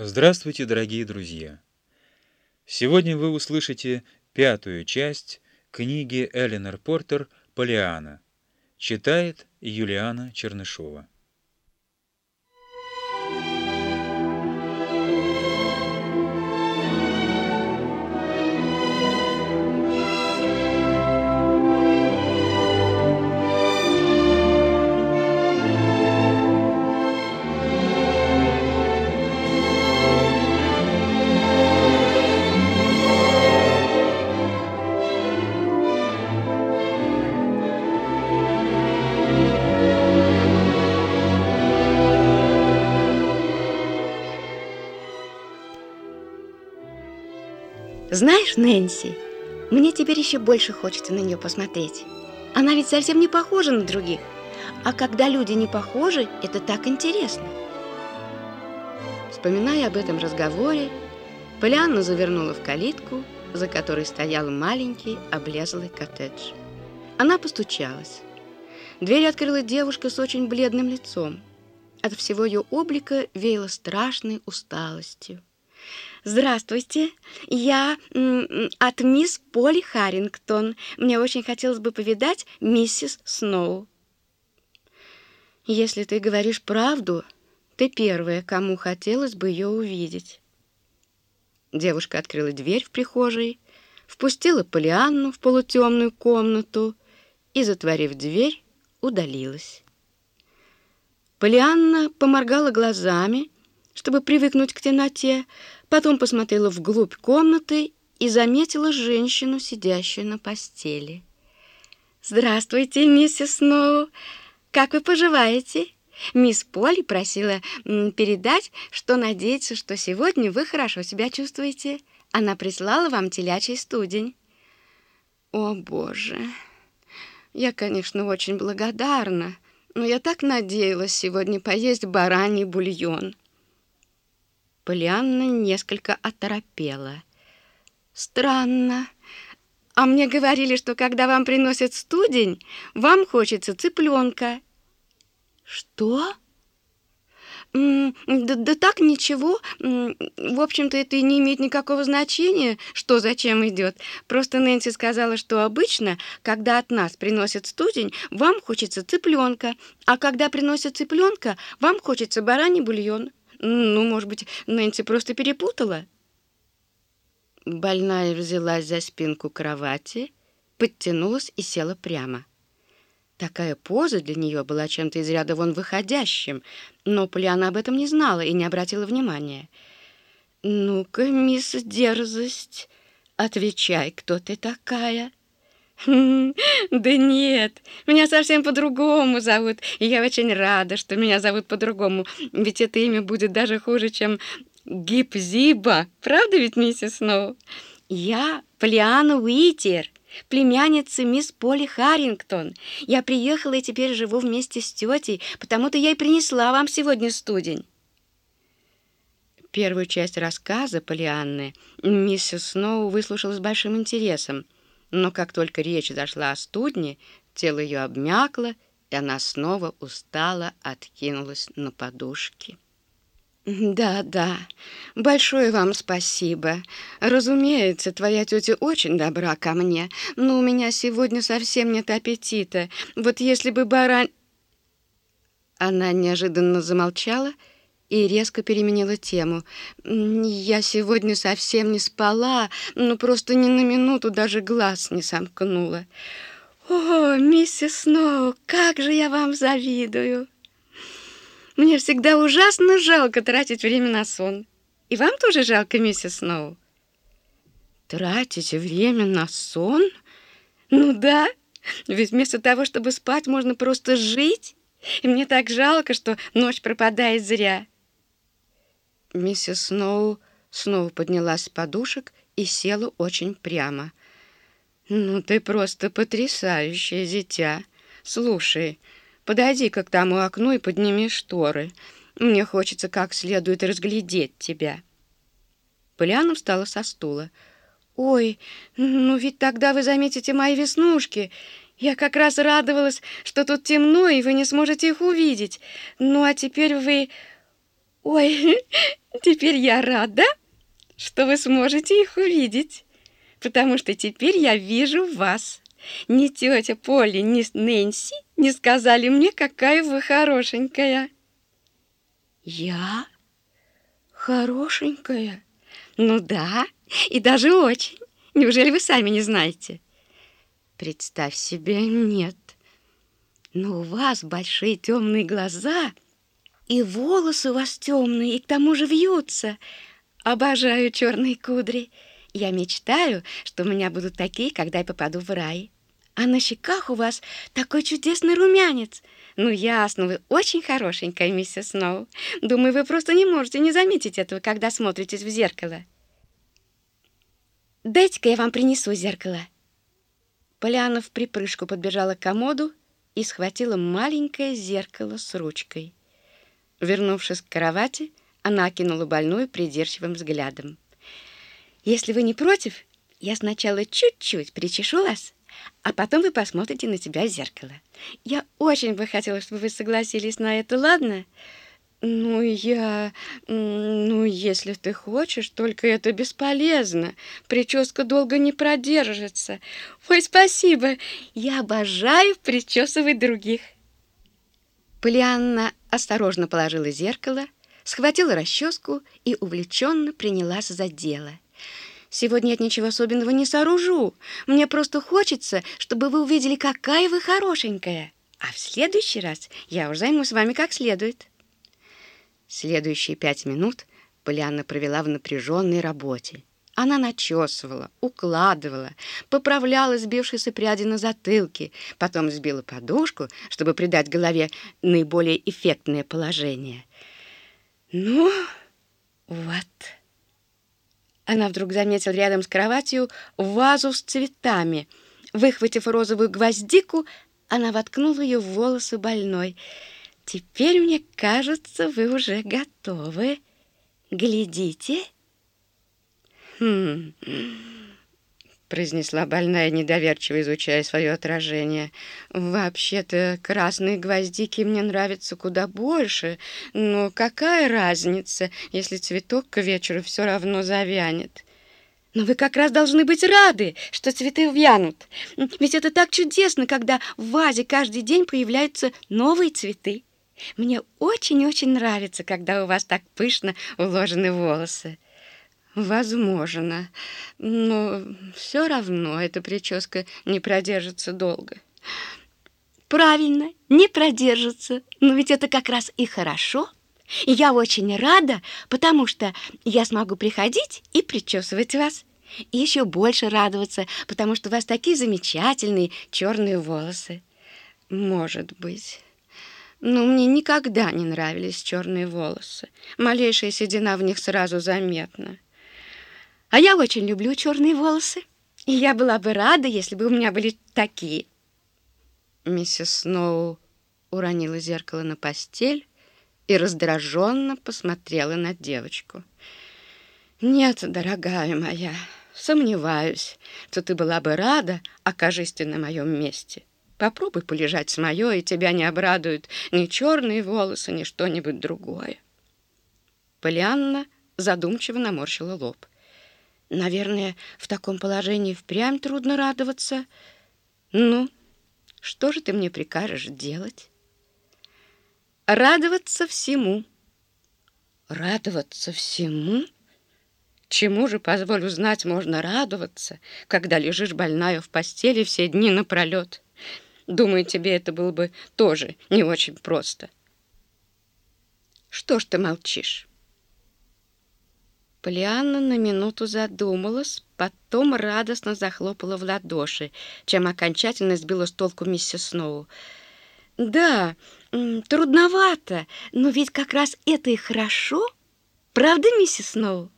Здравствуйте, дорогие друзья! Сегодня вы услышите пятую часть книги Эленор Портер «Полиана». Читает Юлиана Чернышова. Знаешь, Нэнси, мне теперь еще больше хочется на нее посмотреть. Она ведь совсем не похожа на других. А когда люди не похожи, это так интересно. Вспоминая об этом разговоре, Полианна завернула в калитку, за которой стоял маленький облезлый коттедж. Она постучалась. Дверь открыла девушка с очень бледным лицом. От всего ее облика веяло страшной усталостью. Здравствуйте, я от мисс Поли Харрингтон. Мне очень хотелось бы повидать миссис Сноу. Если ты говоришь правду, ты первая, кому хотелось бы ее увидеть. Девушка открыла дверь в прихожей, впустила Полианну в полутемную комнату и, затворив дверь, удалилась. Полианна поморгала глазами, чтобы привыкнуть к темноте, потом посмотрела вглубь комнаты и заметила женщину, сидящую на постели. «Здравствуйте, миссис Сноу! Как вы поживаете?» Мисс Поли просила передать, что надеется, что сегодня вы хорошо себя чувствуете. Она прислала вам телячий студень. О, Боже! Я, конечно, очень благодарна, но я так надеялась сегодня поесть бараний бульон. Полианна несколько оторопела. «Странно. А мне говорили, что когда вам приносят студень, вам хочется цыпленка». «Что?» да, да так ничего. В общем-то, это и не имеет никакого значения, что зачем идет. Просто Нэнси сказала, что обычно, когда от нас приносят студень, вам хочется цыпленка, а когда приносят цыпленка, вам хочется бараний бульон. Ну, может быть, Нэнси просто перепутала? Больная взялась за спинку кровати, подтянулась и села прямо. Такая поза для нее была чем-то из ряда вон выходящим, но Полиана об этом не знала и не обратила внимания. «Ну-ка, мисс Дерзость, отвечай, кто ты такая?» «Да нет, меня совсем по-другому зовут, и я очень рада, что меня зовут по-другому, ведь это имя будет даже хуже, чем Гипзиба. Правда ведь, миссис Сноу?» «Я Полиана Уитер, племянница мисс Поли Харрингтон. Я приехала и теперь живу вместе с тетей, потому-то я и принесла вам сегодня студень». Первую часть рассказа Полианны миссис Сноу выслушала с большим интересом – но как только речь зашла о студне, тело ее обмякло, и она снова устало откинулась на подушки. «Да, да, большое вам спасибо. Разумеется, твоя тетя очень добра ко мне, но у меня сегодня совсем нет аппетита. Вот если бы барань...» Она неожиданно замолчала резко переменила тему. «Я сегодня совсем не спала, ну просто ни на минуту даже глаз не сомкнула. О, миссис Сноу, как же я вам завидую! Мне всегда ужасно жалко тратить время на сон. И вам тоже жалко, миссис Сноу?» «Тратить время на сон? Ну да, ведь вместо того, чтобы спать, можно просто жить». И мне так жалко, что ночь пропадает зря. Миссис Сноу снова поднялась с подушек и села очень прямо. «Ну, ты просто потрясающее дитя. Слушай, подойди-ка к тому окну и подними шторы. Мне хочется как следует разглядеть тебя». Полиана встала со стула. «Ой, ну ведь тогда вы заметите мои веснушки. Я как раз радовалась, что тут темно, и вы не сможете их увидеть. Ну, а теперь вы Ой, Теперь я рада, что вы сможете их увидеть, потому что теперь я вижу вас. Ни тетя Полли, ни Нэнси не сказали мне, какая вы хорошенькая. Я? Хорошенькая? Ну да, и даже очень. Неужели вы сами не знаете? Представь себе, нет. Но у вас большие темные глаза, и волосы у вас темные, и к тому же вьются. Обожаю черные кудри. Я мечтаю, что у меня будут такие, когда я попаду в рай. А на щеках у вас такой чудесный румянец. Ну, ясно, вы очень хорошенькая, миссис Сноу. Думаю, вы просто не можете не заметить этого, когда смотритесь в зеркало. Дайте-ка я вам принесу зеркало. Поляна в припрыжку подбежала к комоду и схватила маленькое зеркало с ручкой. Вернувшись к кровати, она окинула больную придирчивым взглядом. «Если вы не против, я сначала чуть-чуть причешу вас, а потом вы посмотрите на себя в зеркало. Я очень бы хотела, чтобы вы согласились на это, ладно?» «Ну, я... Ну, если ты хочешь, только это бесполезно. Прическа долго не продержится. Ой, спасибо. Я обожаю причесывать других». Полианна осторожно положила зеркало, схватила расческу и увлеченно принялась за дело. «Сегодня я ничего особенного не сооружу. Мне просто хочется, чтобы вы увидели, какая вы хорошенькая. А в следующий раз я уже займусь вами как следует». Следующие пять минут Полианна провела в напряженной работе. Она начесывала, укладывала, поправляла сбившиеся пряди на затылке, потом сбила подушку, чтобы придать голове наиболее эффектное положение. Ну, вот. Она вдруг заметила рядом с кроватью вазу с цветами. Выхватив розовую гвоздику, она воткнула ее в волосы больной — Теперь, мне кажется, вы уже готовы. Глядите. Хм, произнесла больная, недоверчиво изучая свое отражение. «Вообще-то красные гвоздики мне нравятся куда больше, но какая разница, если цветок к вечеру все равно завянет?» Но вы как раз должны быть рады, что цветы вянут. Ведь это так чудесно, когда в вазе каждый день появляются новые цветы. Мне очень-очень нравится, когда у вас так пышно уложены волосы. Возможно, но все равно эта прическа не продержится долго. Правильно, не продержится. Но ведь это как раз и хорошо. Я очень рада, потому что я смогу приходить и причесывать вас. И еще больше радоваться, потому что у вас такие замечательные черные волосы. Может быть... Но мне никогда не нравились черные волосы. Малейшая седина в них сразу заметна. А я очень люблю черные волосы. И я была бы рада, если бы у меня были такие. Миссис Сноу уронила зеркало на постель и раздраженно посмотрела на девочку. «Нет, дорогая моя, сомневаюсь, что ты была бы рада, окажись ты на моем месте. Попробуй полежать с моё, и тебя не обрадуют ни черные волосы, ни что-нибудь другое. Полианна задумчиво наморщила лоб. Наверное, в таком положении впрямь трудно радоваться. Ну, что же ты мне прикажешь делать? Радоваться всему. Радоваться всему? Чему же, позволю знать, можно радоваться, когда лежишь больная в постели все дни напролет? Думаю, тебе это было бы тоже не очень просто. Что ж ты молчишь? Полианна на минуту задумалась, потом радостно захлопала в ладоши, чем окончательно сбила с толку миссис Сноу. «Да, трудновато, но ведь как раз это и хорошо. Правда, миссис Сноу?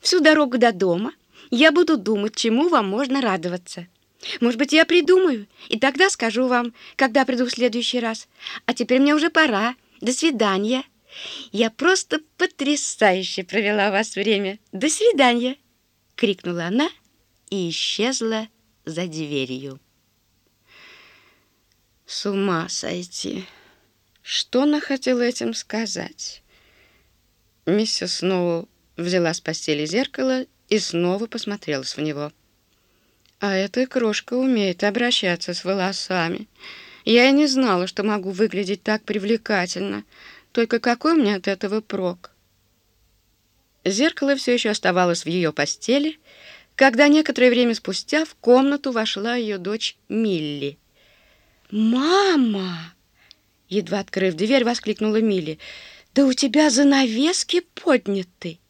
Всю дорогу до дома я буду думать, чему вам можно радоваться». Может быть, я придумаю, и тогда скажу вам, когда приду в следующий раз. А теперь мне уже пора. До свидания. Я просто потрясающе провела вас время. До свидания!» — крикнула она и исчезла за дверью. С ума сойти! Что она хотела этим сказать? Миссис Сноу взяла с постели зеркало и снова посмотрелась в него. А эта крошка умеет обращаться с волосами. Я и не знала, что могу выглядеть так привлекательно. Только какой меня от этого прок? Зеркало все еще оставалось в ее постели, когда некоторое время спустя в комнату вошла ее дочь Милли. «Мама!» Едва открыв дверь, воскликнула Милли. «Да у тебя занавески подняты!»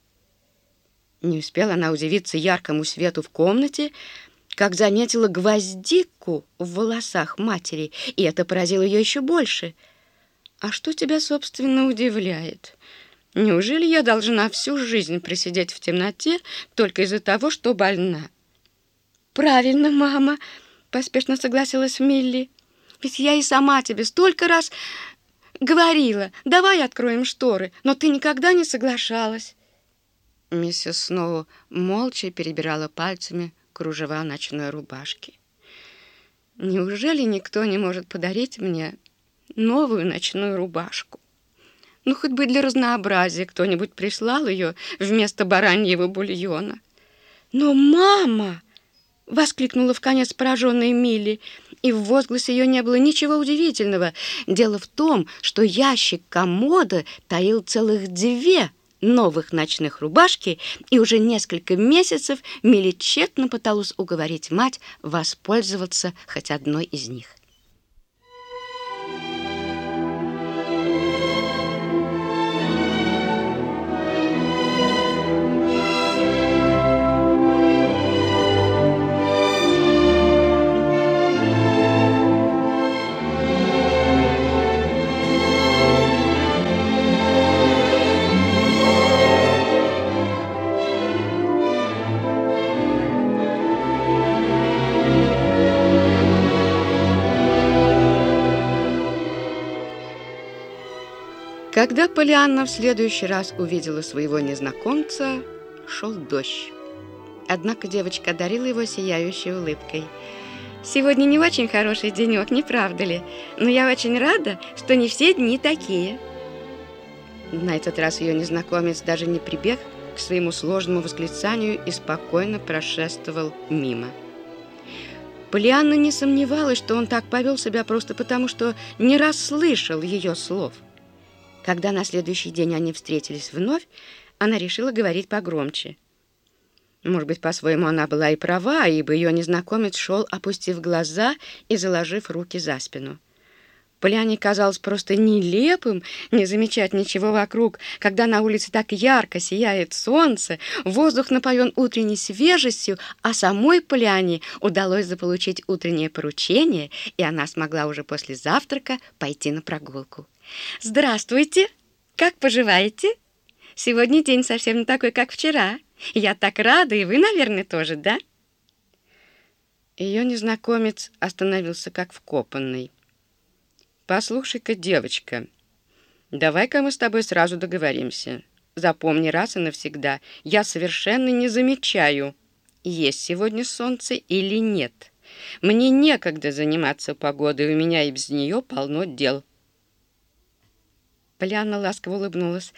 Не успела она удивиться яркому свету в комнате, как заметила гвоздику в волосах матери, и это поразило ее еще больше. «А что тебя, собственно, удивляет? Неужели я должна всю жизнь просидеть в темноте только из-за того, что больна?» «Правильно, мама», — поспешно согласилась Милли. «Ведь я и сама тебе столько раз говорила, давай откроем шторы, но ты никогда не соглашалась». Миссис Сноу молча перебирала пальцами кружева ночной рубашки. Неужели никто не может подарить мне новую ночную рубашку? Ну, хоть бы для разнообразия кто-нибудь прислал ее вместо бараньего бульона. Но мама! — воскликнула в конец пораженная Милли, и в возгласе ее не было ничего удивительного. Дело в том, что ящик комода таил целых две — новых ночных рубашки, и уже несколько месяцев Милли тщетно пыталась уговорить мать воспользоваться хоть одной из них. Когда Полианна в следующий раз увидела своего незнакомца, шел дождь. Однако девочка одарила его сияющей улыбкой. «Сегодня не очень хороший денек, не правда ли? Но я очень рада, что не все дни такие». На этот раз ее незнакомец даже не прибег к своему сложному восклицанию и спокойно прошествовал мимо. Полианна не сомневалась, что он так повел себя просто потому, что не расслышал ее слов – когда на следующий день они встретились вновь, она решила говорить погромче. Может быть, по-своему она была и права, ибо ее незнакомец шел, опустив глаза и заложив руки за спину. Поляне казалось просто нелепым не замечать ничего вокруг, когда на улице так ярко сияет солнце, воздух напоен утренней свежестью, а самой Поляне удалось заполучить утреннее поручение, и она смогла уже после завтрака пойти на прогулку. «Здравствуйте! Как поживаете? Сегодня день совсем не такой, как вчера. Я так рада, и вы, наверное, тоже, да?» Ее незнакомец остановился как вкопанный. «Послушай-ка, девочка, давай-ка мы с тобой сразу договоримся. Запомни раз и навсегда, я совершенно не замечаю, есть сегодня солнце или нет. Мне некогда заниматься погодой, у меня и без нее полно дел». Поляна ласково улыбнулась.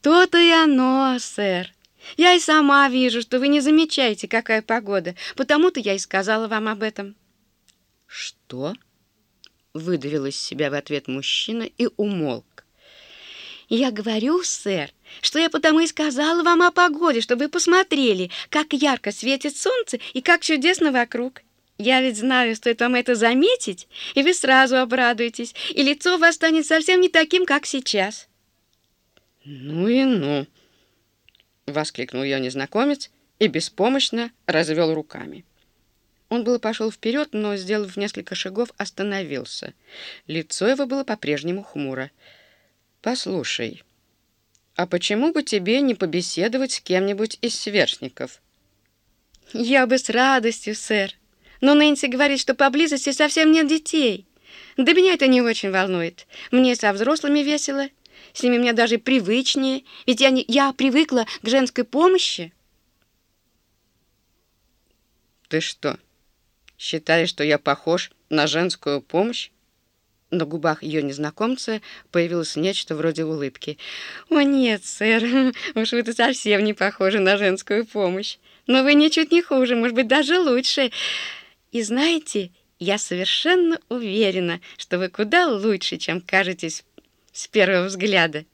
«То-то и оно, сэр. Я и сама вижу, что вы не замечаете, какая погода. Потому-то я и сказала вам об этом». «Что?» — выдавил из себя в ответ мужчина и умолк. «Я говорю, сэр, что я потому и сказала вам о погоде, чтобы вы посмотрели, как ярко светит солнце и как чудесно вокруг. Я ведь знаю, стоит вам это заметить, и вы сразу обрадуетесь, и лицо у вас станет совсем не таким, как сейчас. «Ну и ну!» — воскликнул ее незнакомец и беспомощно развел руками. Он было пошел вперед, но, сделав несколько шагов, остановился. Лицо его было по-прежнему хмуро. «Послушай, а почему бы тебе не побеседовать с кем-нибудь из сверстников?» «Я бы с радостью, сэр», но Нэнси говорит, что поблизости совсем нет детей. Да меня это не очень волнует. Мне со взрослыми весело. С ними мне даже привычнее, ведь я, не, я привыкла к женской помощи. Ты что, считаешь, что я похож на женскую помощь? На губах ее незнакомца появилось нечто вроде улыбки. «О нет, сэр, уж вы-то совсем не похожи на женскую помощь. Но вы ничуть не хуже, может быть, даже лучше. И знаете, я совершенно уверена, что вы куда лучше, чем кажетесь с первого взгляда».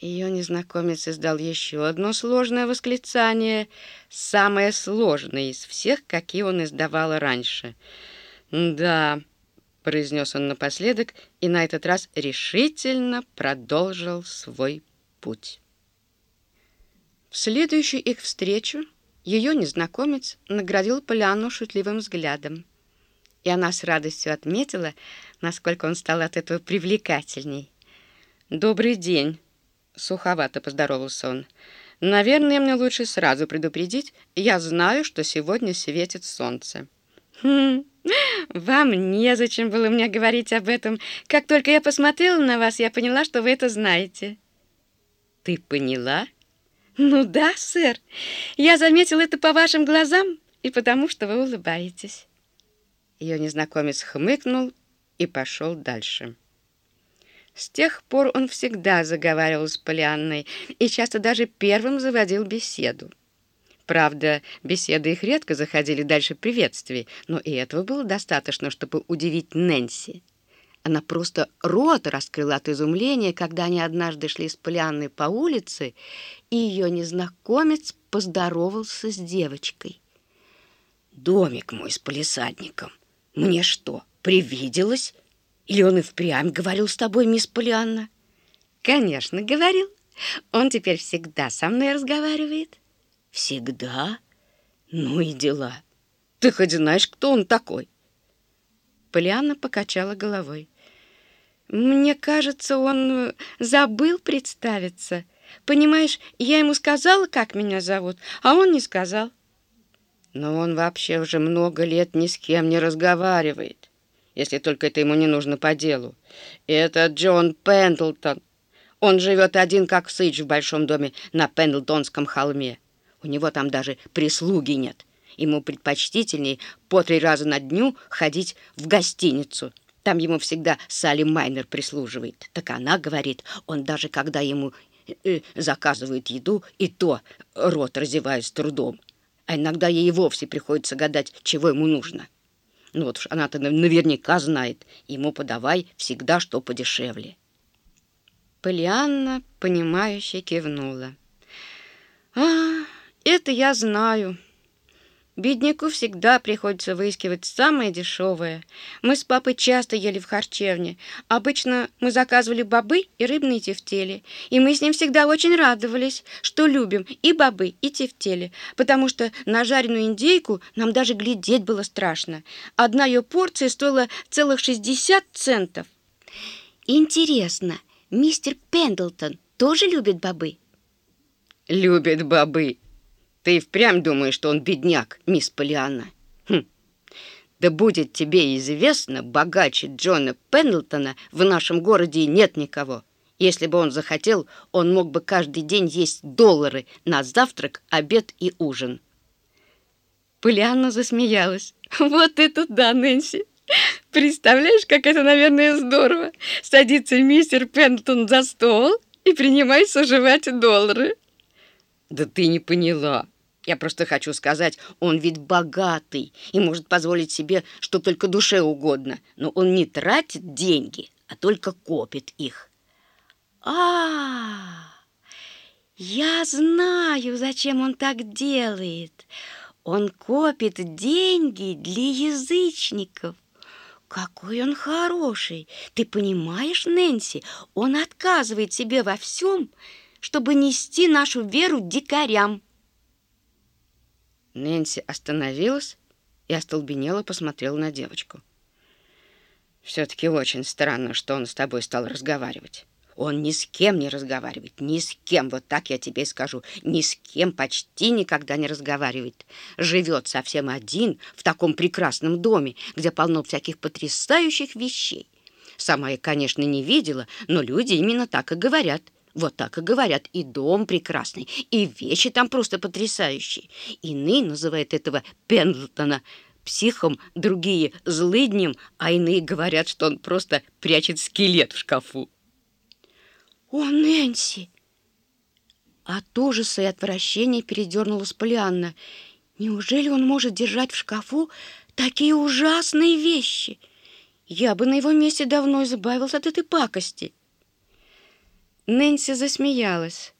Ее незнакомец издал еще одно сложное восклицание, самое сложное из всех, какие он издавал раньше. «Да», — произнес он напоследок и на этот раз решительно продолжил свой путь. В следующую их встречу ее незнакомец наградил Полианну шутливым взглядом, и она с радостью отметила, насколько он стал от этого привлекательней. «Добрый день!» Суховато поздоровался он. «Наверное, мне лучше сразу предупредить. Я знаю, что сегодня светит солнце». «Хм, вам незачем было мне говорить об этом. Как только я посмотрела на вас, я поняла, что вы это знаете». «Ты поняла?» «Ну да, сэр. Я заметила это по вашим глазам и потому, что вы улыбаетесь». Ее незнакомец хмыкнул и пошел дальше. С тех пор он всегда заговаривал с Полианной и часто даже первым заводил беседу. Правда, беседы их редко заходили дальше приветствий, но и этого было достаточно, чтобы удивить Нэнси. Она просто рот раскрыла от изумления, когда они однажды шли с Полианной по улице, и ее незнакомец поздоровался с девочкой. «Домик мой с полисадником. Мне что, привиделось?» Или он и впрямь говорил с тобой, мисс Полианна? Конечно, говорил. Он теперь всегда со мной разговаривает. Всегда? Ну и дела. Ты хоть знаешь, кто он такой? Полианна покачала головой. Мне кажется, он забыл представиться. Понимаешь, я ему сказала, как меня зовут, а он не сказал. Но он вообще уже много лет ни с кем не разговаривает если только это ему не нужно по делу. Это Джон Пендлтон. Он живет один как сыч в большом доме на Пендлтонском холме. У него там даже прислуги нет. Ему предпочтительнее по три раза на дню ходить в гостиницу. Там ему всегда Салли Майнер прислуживает. Так она говорит, он даже когда ему э, заказывает еду, и то рот разевает с трудом. А иногда ей и вовсе приходится гадать, чего ему нужно. Ну вот она-то наверняка знает. Ему подавай всегда что подешевле. Полианна, понимающе кивнула. «А, это я знаю. Бедняку всегда приходится выискивать самое дешевое. Мы с папой часто ели в харчевне. Обычно мы заказывали бобы и рыбные тефтели. И мы с ним всегда очень радовались, что любим и бобы, и тефтели. Потому что на жареную индейку нам даже глядеть было страшно. Одна ее порция стоила целых 60 центов. Интересно, мистер Пендлтон тоже любит бобы? Любит бобы. Ты впрямь думаешь, что он бедняк, мисс Полианна? Хм. Да будет тебе известно, богаче Джона Пендлтона в нашем городе нет никого. Если бы он захотел, он мог бы каждый день есть доллары на завтрак, обед и ужин. Полианна засмеялась. Вот это да, Нэнси! Представляешь, как это, наверное, здорово. Садится мистер Пендлтон за стол и принимается жевать доллары. Да ты не поняла. Я просто хочу сказать, он ведь богатый и может позволить себе, что только душе угодно. Но он не тратит деньги, а только копит их. А, -а, а Я знаю, зачем он так делает. Он копит деньги для язычников. Какой он хороший! Ты понимаешь, Нэнси, он отказывает себе во всем, чтобы нести нашу веру дикарям. Нэнси остановилась и остолбенело посмотрела на девочку. «Все-таки очень странно, что он с тобой стал разговаривать. Он ни с кем не разговаривает, ни с кем, вот так я тебе скажу, ни с кем почти никогда не разговаривает. Живет совсем один в таком прекрасном доме, где полно всяких потрясающих вещей. Сама я, конечно, не видела, но люди именно так и говорят». Вот так и говорят. И дом прекрасный, и вещи там просто потрясающие. Иные называют этого Пендлтона психом, другие — злыднем, а иные говорят, что он просто прячет скелет в шкафу. «О, Нэнси!» От ужаса и отвращения передернулась Полианна. «Неужели он может держать в шкафу такие ужасные вещи? Я бы на его месте давно избавился от этой пакости». Нэнси засмеялась.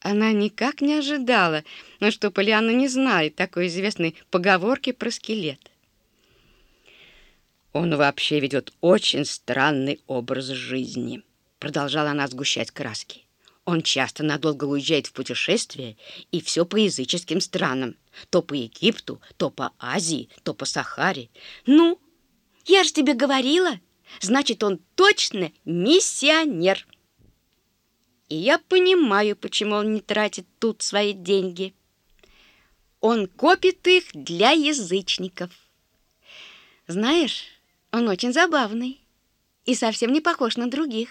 Она никак не ожидала, что Полианна не знает такой известной поговорки про скелет. «Он вообще ведет очень странный образ жизни», — продолжала она сгущать краски. «Он часто надолго уезжает в путешествие, и все по языческим странам. То по Египту, то по Азии, то по Сахаре. Ну, я же тебе говорила, значит, он точно миссионер». И я понимаю, почему он не тратит тут свои деньги. Он копит их для язычников. Знаешь, он очень забавный и совсем не похож на других.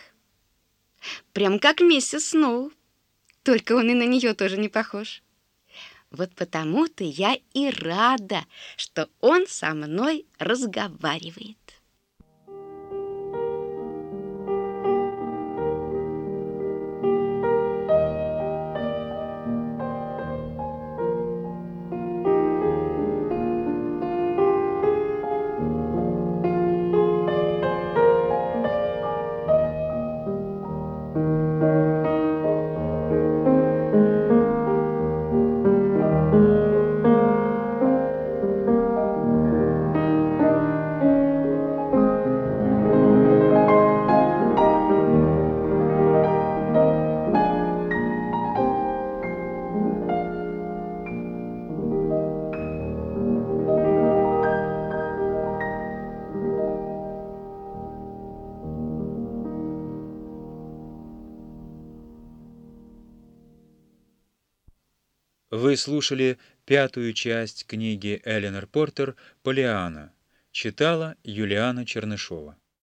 Прям как миссис Сноу. Только он и на нее тоже не похож. Вот потому-то я и рада, что он со мной разговаривает. Слушали пятую часть книги Эленор Портер «Полиана». Читала Юлиана Чернышова.